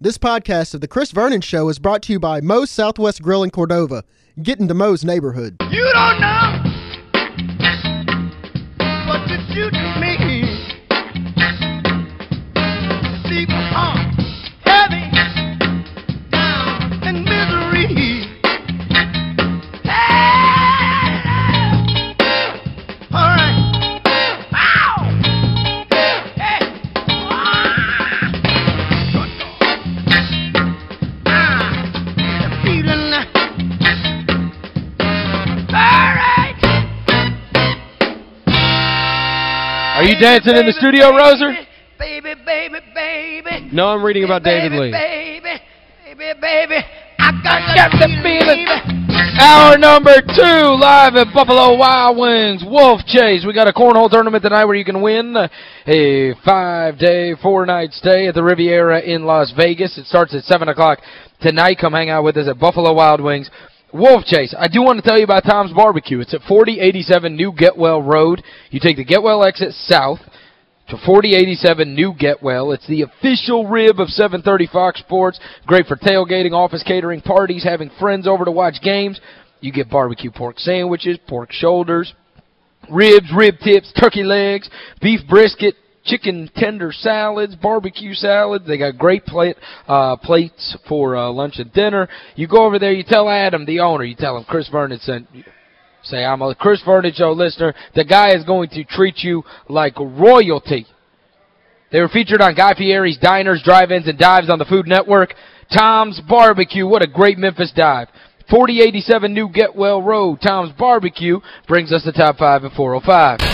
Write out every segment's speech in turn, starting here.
This podcast of The Chris Vernon Show is brought to you by Moe's Southwest Grill in Cordova. Get into Moe's neighborhood. You don't know what you do to me. Heavy, you dancing in the studio, Roser? Baby, baby, baby. No, I'm reading about David Lee. Baby, baby, baby. I got, the feeling. Hour number two, live at Buffalo Wild Wings, Wolf Chase. We got a cornhole tournament tonight where you can win a five-day, four-night stay at the Riviera in Las Vegas. It starts at 7 o'clock tonight. Come hang out with us at Buffalo Wild Wings. Wolf Chase, I do want to tell you about Tom's Barbecue. It's at 4087 New Getwell Road. You take the Getwell exit south to 4087 New Getwell. It's the official rib of 730 Fox Sports. Great for tailgating, office catering, parties, having friends over to watch games. You get barbecue pork sandwiches, pork shoulders, ribs, rib tips, turkey legs, beef brisket, chicken tender salads, barbecue salads. They got great plate uh, plates for uh, lunch and dinner. You go over there, you tell Adam, the owner, you tell him Chris Vernon sent. Say, I'm a Chris Vernon Show listener. The guy is going to treat you like royalty. They were featured on Guy Fieri's Diners, Drive-Ins, and Dives on the Food Network. Tom's Barbecue, what a great Memphis dive. 4087 New Getwell Road, Tom's Barbecue, brings us the top five at 405.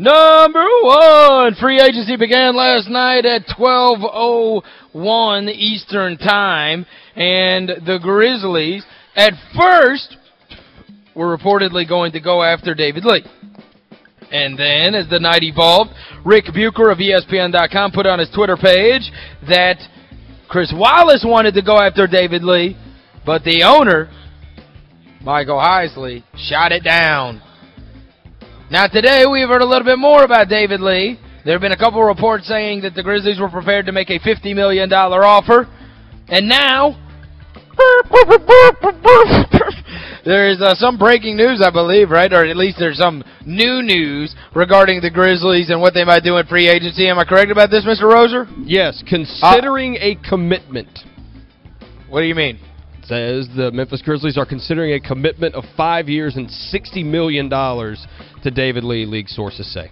Number one, free agency began last night at 12.01 Eastern Time, and the Grizzlies, at first, were reportedly going to go after David Lee. And then, as the night evolved, Ric Bucher of ESPN.com put on his Twitter page that Chris Wallace wanted to go after David Lee, but the owner, Michael Heisley, shot it down. Now today we've heard a little bit more about David Lee. There have been a couple reports saying that the Grizzlies were prepared to make a $50 million offer. And now there is uh, some breaking news, I believe, right? Or at least there's some new news regarding the Grizzlies and what they might do in free agency. Am I correct about this, Mr. Roser? Yes, considering a commitment. What do you mean? Says the Memphis Grizzlies are considering a commitment of five years and $60 million to David Lee, league sources say.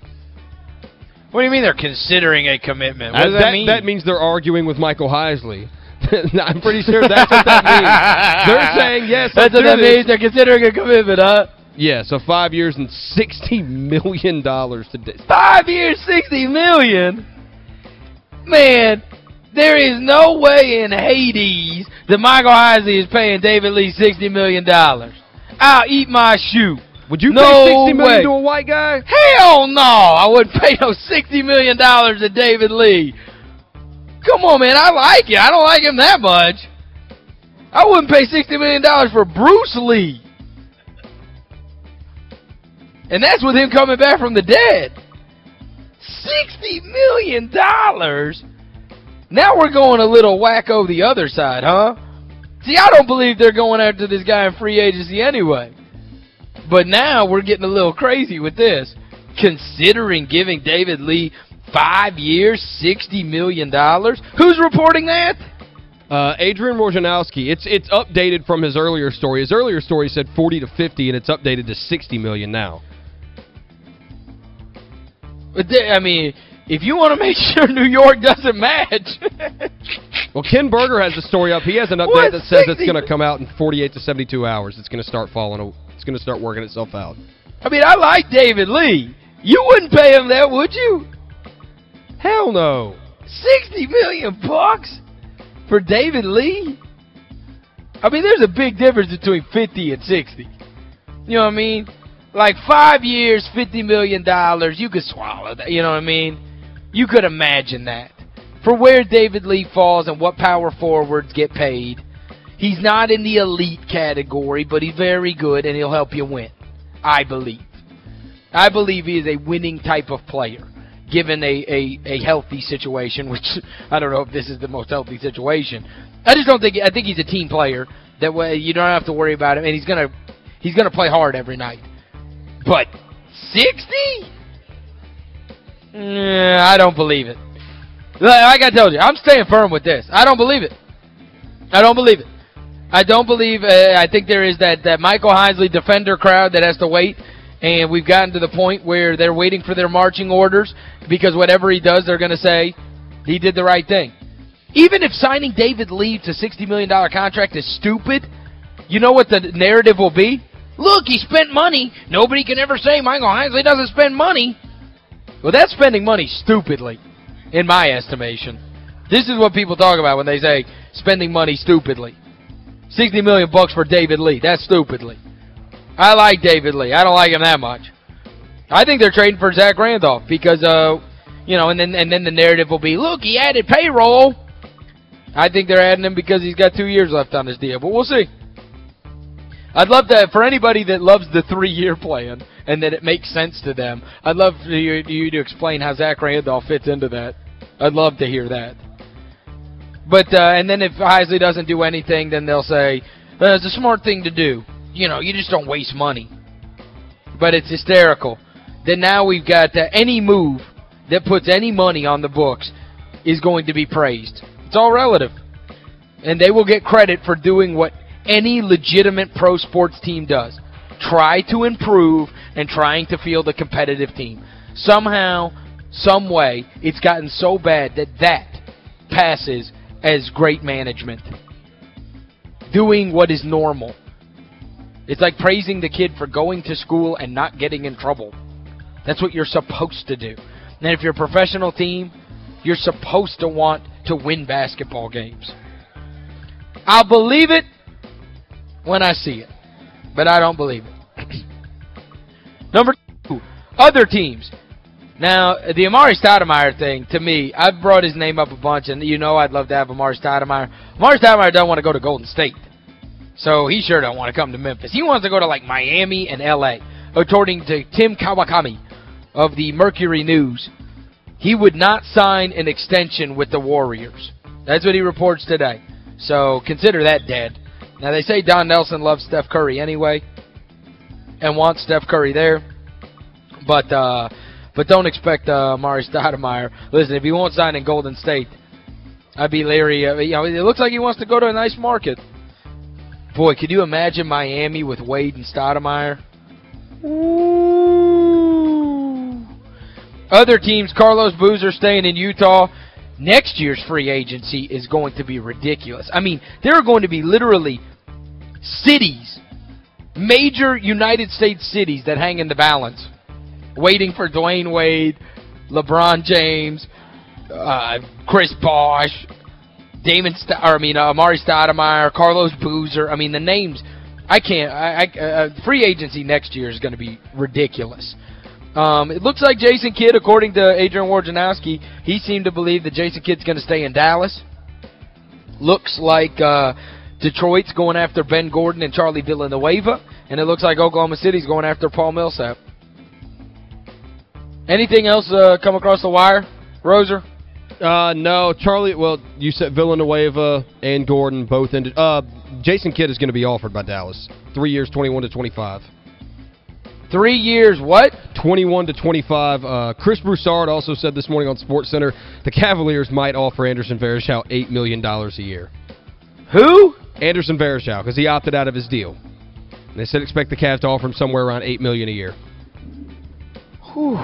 What do you mean they're considering a commitment? What Uh, does that, mean? That means they're arguing with Michael Heisley. I'm pretty sure that's what that means. They're saying, yes, That's what that means. They're considering a commitment, huh? Yeah, so five years and $60 million to Da- Five years, 60 million? Man, there is no way in Hades that Michael Heisley is paying David Lee 60 million. dollars. I'll eat my shoe. Would you No pay 60 million way. to a white guy? Hell no! I wouldn't pay no $60 million to David Lee. Come on, man. I like it. I don't like him that much. I wouldn't pay $60 million for Bruce Lee. And that's with him coming back from the dead. $60 million? Now we're going a little wacko the other side, huh? See, I don't believe they're going after this guy in free agency anyway. But now we're getting a little crazy with this. Considering giving David Lee five years, $60 million? Who's reporting that? Uh, Adrian Wojnarowski. It's it's updated from his earlier story. His earlier story said 40 to 50 and it's updated to 60 million now. I mean, if you want to make sure New York doesn't match. Well, Ken Berger has a story up. He has an update What? that says it's going to come out in 48 to 72 hours. It's going to start falling. It's going to start working itself out. I mean, I like David Lee. You wouldn't pay him that, would you? Hell no. 60 million bucks for David Lee? I mean, there's a big difference between 50 and 60. You know what I mean? Like five years, $50 million, dollars, you could swallow that. You know what I mean? You could imagine that. For where David Lee falls and what power forwards get paid, he's not in the elite category, but he's very good and he'll help you win. I believe. I believe he is a winning type of player given a, a, a healthy situation, which I don't know if this is the most healthy situation. I just don't think I think he's a team player that way you don't have to worry about him and he's going to he's to play hard every night. But 60? I don't believe it. Like I told you, I'm staying firm with this. I don't believe it. I don't believe it. I don't believe, uh, I think there is that, that Michael Heisley defender crowd that has to wait, and we've gotten to the point where they're waiting for their marching orders because whatever he does, they're going to say he did the right thing. Even if signing David Lee to $60 million contract is stupid, you know what the narrative will be? Look, he spent money. Nobody can ever say Michael Heisley doesn't spend money. Well, that's spending money stupidly, in my estimation. This is what people talk about when they say spending money stupidly. 60 million bucks for David Lee. That's stupidly. I like David Lee. I don't like him that much. I think they're trading for Zach Randolph because, uh, you know, and then and then the narrative will be, look, he added payroll. I think they're adding him because he's got two years left on his deal, but we'll see. I'd love to, for anybody that loves the three-year plan and that it makes sense to them, I'd love for you, you to explain how Zach Randolph fits into that. I'd love to hear that. But, uh, and then if Heisley doesn't do anything, then they'll say, uh, it's a smart thing to do. You know, you just don't waste money. But it's hysterical. Then now we've got uh, any move that puts any money on the books is going to be praised. It's all relative. And they will get credit for doing what any legitimate pro sports team does. Try to improve and trying to field a competitive team. Somehow, some way, it's gotten so bad that that passes as great management. Doing what is normal. It's like praising the kid for going to school and not getting in trouble. That's what you're supposed to do. And if you're a professional team, you're supposed to want to win basketball games. I'll believe it when I see it. But I don't believe it. Number two, other teams. Now, the Amar'e Stoudemire thing, to me, I've brought his name up a bunch, and you know I'd love to have Amar'e Stoudemire. Amar'e Stoudemire doesn't want to go to Golden State. So he sure don't want to come to Memphis. He wants to go to, like, Miami and L.A. According to Tim Kawakami of the Mercury News, he would not sign an extension with the Warriors. That's what he reports today. So consider that dead. Now, they say Don Nelson loves Steph Curry anyway and wants Steph Curry there. But uh, but don't expect uh, Mari Stoudemire. Listen, if he won't sign in Golden State, I'd be leery. Uh, you know, it looks like he wants to go to a nice market. Boy, could you imagine Miami with Wade and Stoudemire? Ooh. Other teams, Carlos Boozer staying in Utah next year's free agency is going to be ridiculous. I mean, there are going to be literally cities, major United States cities that hang in the balance, waiting for Dwyane Wade, LeBron James, uh, Chris Bosh, Damon, St or I mean, uh, Amar'e Stoudemire, Carlos Boozer. I mean, the names, I can't, I, I uh, free agency next year is going to be ridiculous. Um, it looks like Jason Kidd, according to Adrian Wojnarowski, he seemed to believe that Jason Kidd's going to stay in Dallas. Looks like uh, Detroit's going after Ben Gordon and Charlie Villanueva. And it looks like Oklahoma City's going after Paul Millsap. Anything else uh, come across the wire, Roser? Uh, no, Charlie, well, you said Villanueva and Gordon both ended. Uh, Jason Kidd is going to be offered by Dallas. Three years, 21 to 25. Three years what? 21 to 25. Uh, Chris Broussard also said this morning on SportsCenter the Cavaliers might offer Anderson Varejao $8 million a year. Who? Anderson Varejao, because he opted out of his deal. And they said expect the Cavs to offer him somewhere around 8 million a year. Whew.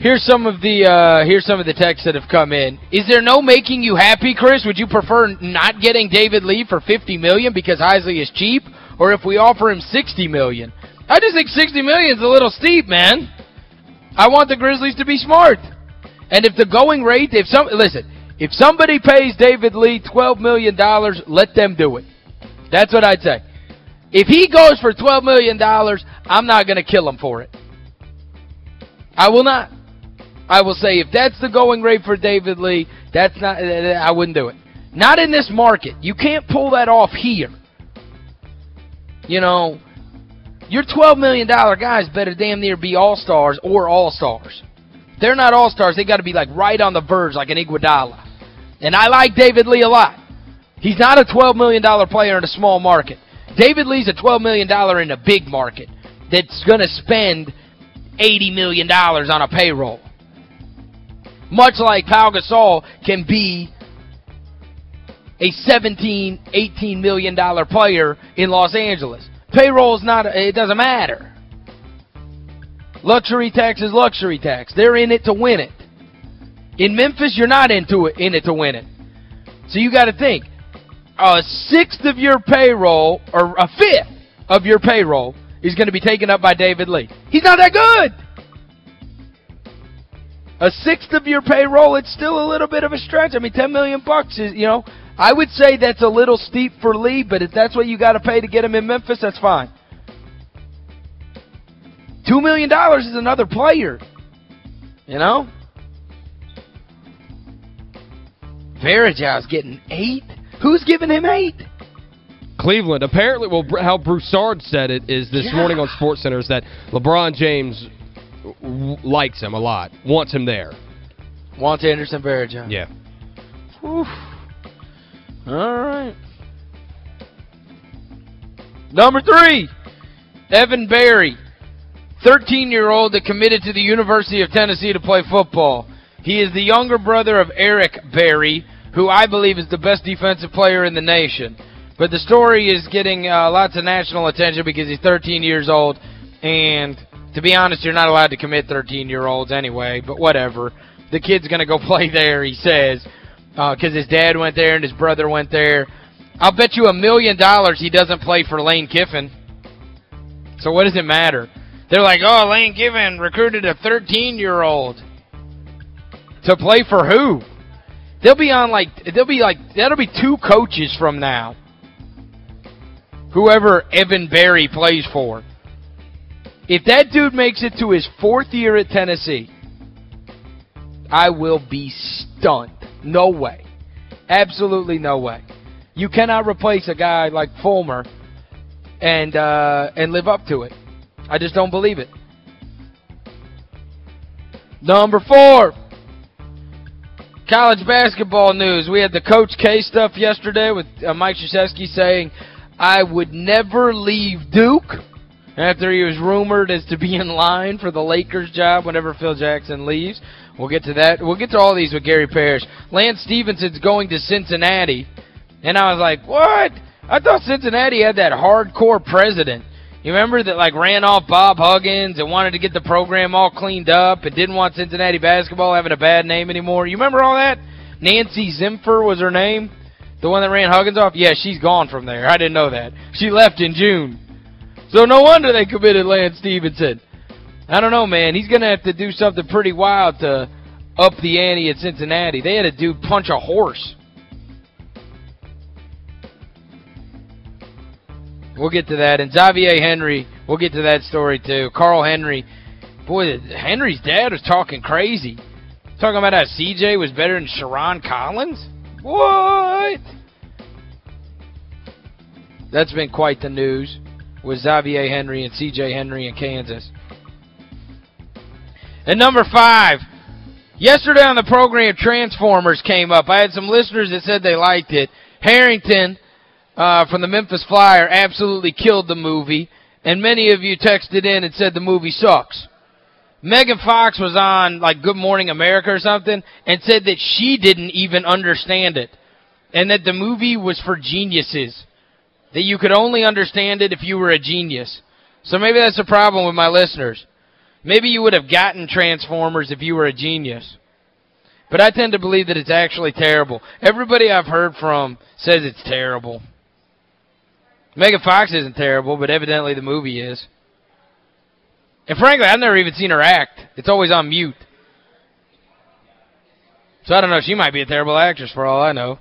Here's some of the uh, here's some of the texts that have come in. Is there no making you happy, Chris? Would you prefer not getting David Lee for 50 million because Heisley is cheap? Or if we offer him $60 million? I just think 60 million is a little steep, man. I want the Grizzlies to be smart. And if the going rate, if some listen, if somebody pays David Lee $12 million, dollars, let them do it. That's what I'd say. If he goes for $12 million, dollars, I'm not going to kill him for it. I will not. I will say if that's the going rate for David Lee, that's not uh, uh, I wouldn't do it. Not in this market. You can't pull that off here. You know, your $12 million guys better damn near be all-stars or all-stars. They're not all-stars. They got to be like right on the verge like an Iguodala. And I like David Lee a lot. He's not a $12 million player in a small market. David Lee's a $12 million in a big market that's going to spend $80 million on a payroll. Much like Pau Gasol can be a 17, 18 million dollar player in Los Angeles. Payroll is not, it doesn't matter. Luxury tax is luxury tax. They're in it to win it. In Memphis, you're not into it in it to win it. So you got to think, a sixth of your payroll, or a fifth of your payroll, is going to be taken up by David Lee. He's not that good. A sixth of your payroll, it's still a little bit of a stretch. I mean, 10 million bucks is, you know, I would say that's a little steep for Lee, but if that's what you got to pay to get him in Memphis, that's fine. $2 million is another player. You know? Varejau's getting eight. Who's giving him eight? Cleveland. Apparently, well, how Broussard said it is this yeah. morning on SportsCenter is that LeBron James likes him a lot, wants him there. Wants Anderson Varejao. Yeah. Oof. All right. Number three, Evan Berry, 13-year-old that committed to the University of Tennessee to play football. He is the younger brother of Eric Berry, who I believe is the best defensive player in the nation. But the story is getting uh, lots of national attention because he's 13 years old. And to be honest, you're not allowed to commit 13-year-olds anyway, but whatever. The kid's going to go play there, he says, because uh, his dad went there and his brother went there. I'll bet you a million dollars he doesn't play for Lane Kiffin. So what does it matter? They're like, oh, Lane Kiffin recruited a 13-year-old. To play for who? They'll be on like they'll be like that'll be two coaches from now. Whoever Evan Berry plays for. If that dude makes it to his fourth year at Tennessee, I will be stunned. No way. Absolutely no way. You cannot replace a guy like Fulmer and uh, and live up to it. I just don't believe it. Number four, college basketball news. We had the Coach K stuff yesterday with uh, Mike Krzyzewski saying, I would never leave Duke after he was rumored as to be in line for the Lakers job whenever Phil Jackson leaves. We'll get to that. We'll get to all these with Gary Parrish. Lance Stephenson's going to Cincinnati. And I was like, what? I thought Cincinnati had that hardcore president. You remember that, like, ran off Bob Huggins and wanted to get the program all cleaned up and didn't want Cincinnati basketball having a bad name anymore? You remember all that? Nancy Zimpher was her name? The one that ran Huggins off? Yeah, she's gone from there. I didn't know that. She left in June. So no wonder they committed Lance Stephenson. I don't know, man. He's going to have to do something pretty wild to up the ante at Cincinnati. They had a dude punch a horse. We'll get to that. And Xavier Henry, we'll get to that story too. Carl Henry. Boy, Henry's dad was talking crazy. Talking about how CJ was better than Sherron Collins? What? That's been quite the news with Xavier Henry and C.J. Henry in Kansas. And number five, yesterday on the program, Transformers came up. I had some listeners that said they liked it. Herrington uh, from the Memphis Flyer absolutely killed the movie, and many of you texted in and said the movie sucks. Megan Fox was on, like, Good Morning America or something, and said that she didn't even understand it, and that the movie was for geniuses that you could only understand it if you were a genius. So maybe that's a problem with my listeners. Maybe you would have gotten Transformers if you were a genius. But I tend to believe that it's actually terrible. Everybody I've heard from says it's terrible. Megan Fox isn't terrible, but evidently the movie is. And frankly, I've never even seen her act. It's always on mute. So I don't know. She might be a terrible actress for all I know.